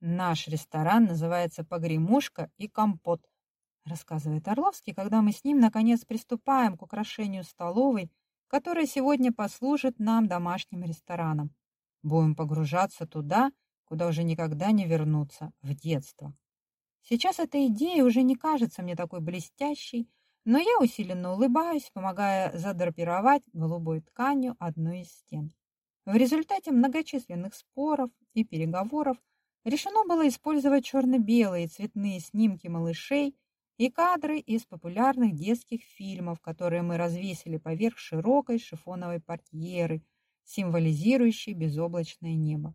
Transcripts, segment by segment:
Наш ресторан называется «Погремушка и компот», рассказывает Орловский, когда мы с ним наконец приступаем к украшению столовой, которая сегодня послужит нам домашним рестораном. Будем погружаться туда, куда уже никогда не вернуться, в детство. Сейчас эта идея уже не кажется мне такой блестящей, но я усиленно улыбаюсь, помогая задрапировать голубой тканью одну из стен. В результате многочисленных споров и переговоров решено было использовать черно-белые цветные снимки малышей и кадры из популярных детских фильмов, которые мы развесили поверх широкой шифоновой портьеры, символизирующей безоблачное небо.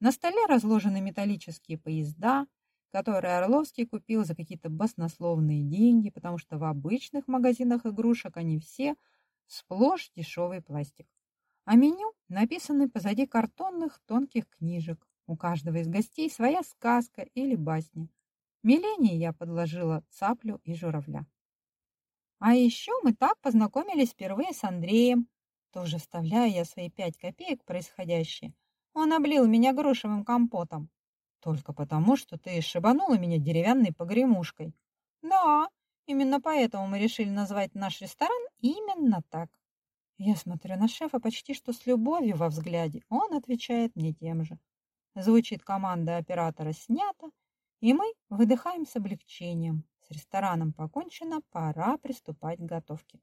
На столе разложены металлические поезда, которые Орловский купил за какие-то баснословные деньги, потому что в обычных магазинах игрушек они все сплошь дешевый пластик. А меню написаны позади картонных тонких книжек. У каждого из гостей своя сказка или басня. Милене я подложила цаплю и журавля. А еще мы так познакомились впервые с Андреем. Тоже вставляю я свои пять копеек происходящее. Он облил меня грушевым компотом. Только потому, что ты шибанула меня деревянной погремушкой. Да, именно поэтому мы решили назвать наш ресторан именно так. Я смотрю на шефа почти что с любовью во взгляде. Он отвечает мне тем же. Звучит команда оператора «Снято», и мы выдыхаем с облегчением. С рестораном покончено, пора приступать к готовке.